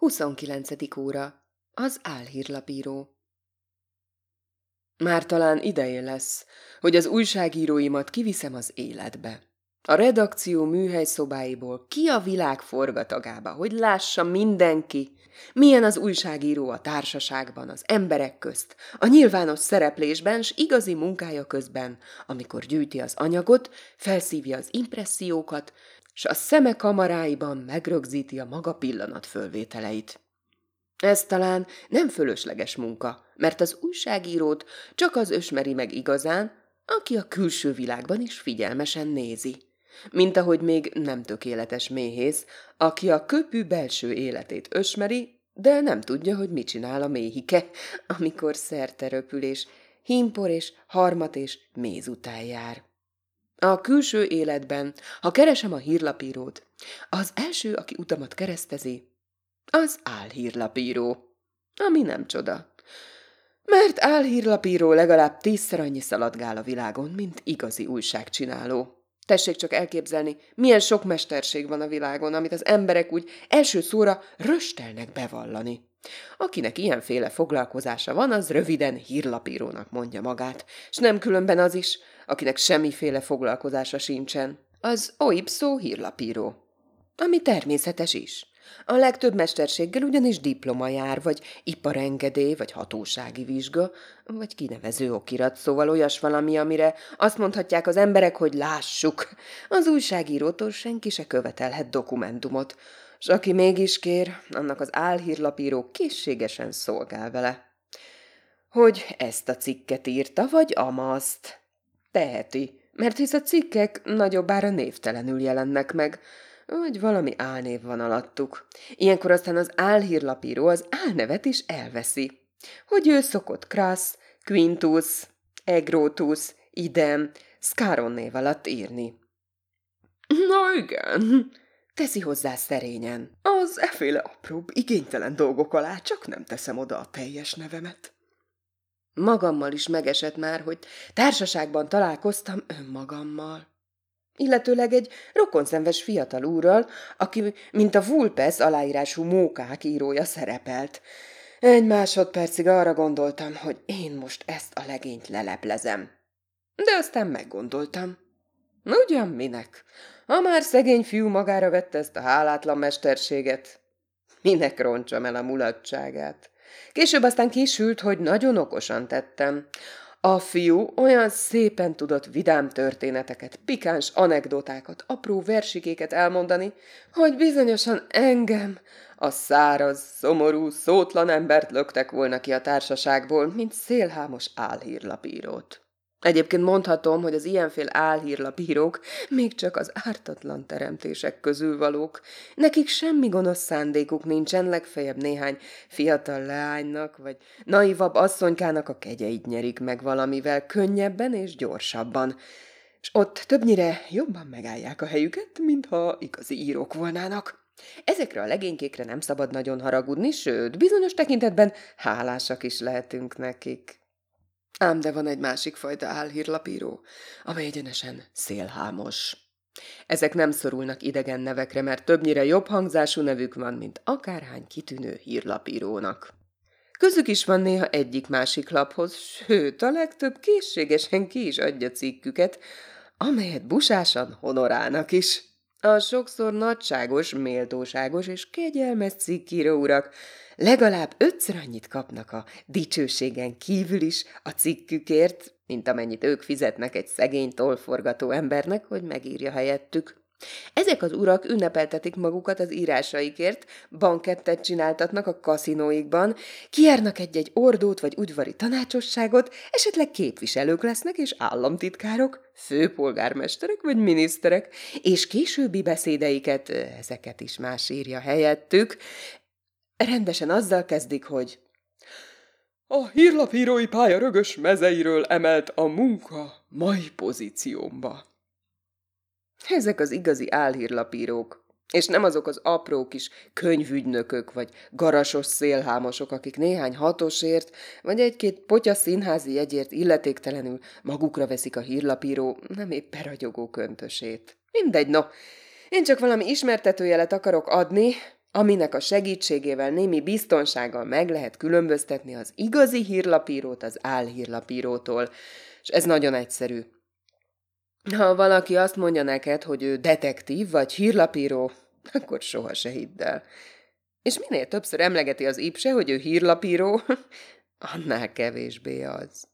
29. óra. Az álhírlapíró. Már talán ideje lesz, hogy az újságíróimat kiviszem az életbe. A redakció műhely szobáiból ki a világ forgatagába, hogy lássa mindenki, milyen az újságíró a társaságban, az emberek közt, a nyilvános szereplésben, s igazi munkája közben, amikor gyűjti az anyagot, felszívja az impressziókat, s a szeme kamaráiban megrögzíti a maga pillanat fölvételeit. Ez talán nem fölösleges munka, mert az újságírót csak az ösmeri meg igazán, aki a külső világban is figyelmesen nézi. Mint ahogy még nem tökéletes méhész, aki a köpű belső életét ösmeri, de nem tudja, hogy mit csinál a méhike, amikor szerte röpülés, himpor és harmat és méz után jár. A külső életben, ha keresem a hírlapírót, az első, aki utamat keresztezi, az álhírlapíró, ami nem csoda. Mert álhírlapíró legalább tízszer annyi szaladgál a világon, mint igazi újságcsináló. Tessék csak elképzelni, milyen sok mesterség van a világon, amit az emberek úgy első szóra röstelnek bevallani. Akinek ilyenféle foglalkozása van, az röviden hírlapírónak mondja magát, és nem különben az is, akinek semmiféle foglalkozása sincsen. Az oipszó hírlapíró. Ami természetes is. A legtöbb mesterséggel ugyanis diploma jár, vagy iparengedély, vagy hatósági vizsga, vagy kinevező okirat, szóval olyas valami, amire azt mondhatják az emberek, hogy lássuk. Az újságírótól senki se követelhet dokumentumot, s aki mégis kér, annak az álhírlapíró készségesen szolgál vele. Hogy ezt a cikket írta, vagy amazt? Teheti, mert hisz a cikkek nagyobbára névtelenül jelennek meg, vagy valami álnév van alattuk. Ilyenkor aztán az álhírlapíró az álnevet is elveszi. Hogy ő szokott Krasz, Quintus, Egrotus, Idem, Scaron név alatt írni. Na igen, teszi hozzá szerényen. Az eféle apróbb, igénytelen dolgok alá csak nem teszem oda a teljes nevemet. Magammal is megesett már, hogy társaságban találkoztam önmagammal. Illetőleg egy rokonszenves fiatal úrral, aki, mint a Vulpes aláírású mókák írója szerepelt. Egy másodpercig arra gondoltam, hogy én most ezt a legényt leleplezem. De aztán meggondoltam. Ugyan minek? Ha már szegény fiú magára vette ezt a hálátlan mesterséget, minek roncsam el a mulatságát? Később aztán kisült, hogy nagyon okosan tettem. A fiú olyan szépen tudott vidám történeteket, pikáns anekdotákat, apró versikéket elmondani, hogy bizonyosan engem, a száraz, szomorú, szótlan embert löktek volna ki a társaságból, mint szélhámos álhírlapírót. Egyébként mondhatom, hogy az ilyenfél álhírlapírók még csak az ártatlan teremtések közül valók. Nekik semmi gonosz szándékuk nincsen, legfeljebb néhány fiatal leánynak, vagy naivabb asszonykának a kegyeit nyerik meg valamivel könnyebben és gyorsabban. És ott többnyire jobban megállják a helyüket, mintha igazi írók volnának. Ezekre a legénykékre nem szabad nagyon haragudni, sőt, bizonyos tekintetben hálásak is lehetünk nekik. Ám de van egy másik fajta álhírlapíró, amely egyenesen szélhámos. Ezek nem szorulnak idegen nevekre, mert többnyire jobb hangzású nevük van, mint akárhány kitűnő hírlapírónak. Közük is van néha egyik-másik laphoz, sőt, a legtöbb készségesen ki is adja cikküket, amelyet busásan honorálnak is. A sokszor nagyságos, méltóságos és kegyelmes cikkíró urak legalább ötször annyit kapnak a dicsőségen kívül is a cikkükért, mint amennyit ők fizetnek egy szegény tolforgató embernek, hogy megírja helyettük. Ezek az urak ünnepeltetik magukat az írásaikért, bankettet csináltatnak a kaszinóikban, kiárnak egy-egy ordót vagy udvari tanácsosságot, esetleg képviselők lesznek és államtitkárok, főpolgármesterek vagy miniszterek, és későbbi beszédeiket, ezeket is más írja helyettük, rendesen azzal kezdik, hogy a hírlapírói pálya rögös mezeiről emelt a munka mai pozíciómba. Ezek az igazi álhírlapírók, és nem azok az apró kis könyvügynökök, vagy garasos szélhámosok, akik néhány hatosért, vagy egy-két potya színházi jegyért illetéktelenül magukra veszik a hírlapíró nem épp ragyogó köntösét. Mindegy, no. Én csak valami ismertetőjelet akarok adni, aminek a segítségével némi biztonsággal meg lehet különböztetni az igazi hírlapírót az álhírlapírótól, és ez nagyon egyszerű. Ha valaki azt mondja neked, hogy ő detektív vagy hírlapíró, akkor soha se hidd el. És minél többször emlegeti az ipse, hogy ő hírlapíró, annál kevésbé az.